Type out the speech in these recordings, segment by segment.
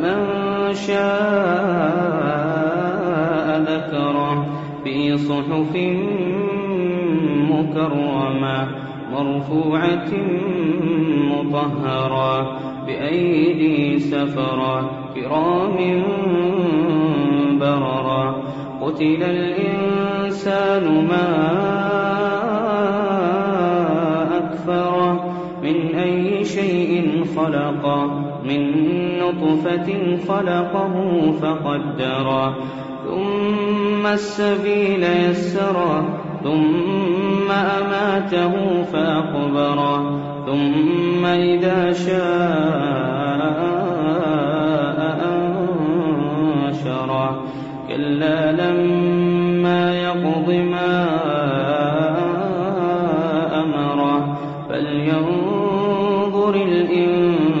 فمن شاء ذكره في صحف مكرمة مرفوعة مطهرة بأيدي سفرة كرام بررة قتل الإنسان ما أكفره من أي شيء خلقه من نطفة خلقه فقدره. ثم السبيل يسره ثم أماته فأقبره. ثم إذا شاء أنشره. كلا لما يقض ما أمره. فلينظر الإنسان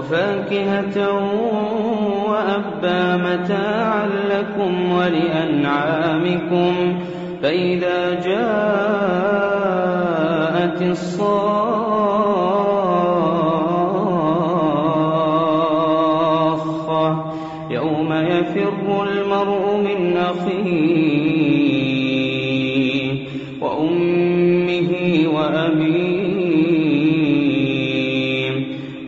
وفاكهة وأبا متاعا لكم ولأنعامكم فإذا جاءت الصاخة يوم يفر المرء من أخيه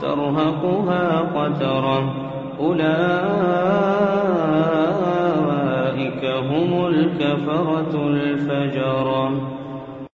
ترهقها قترة. أولئك هم الكفرة الفجرة.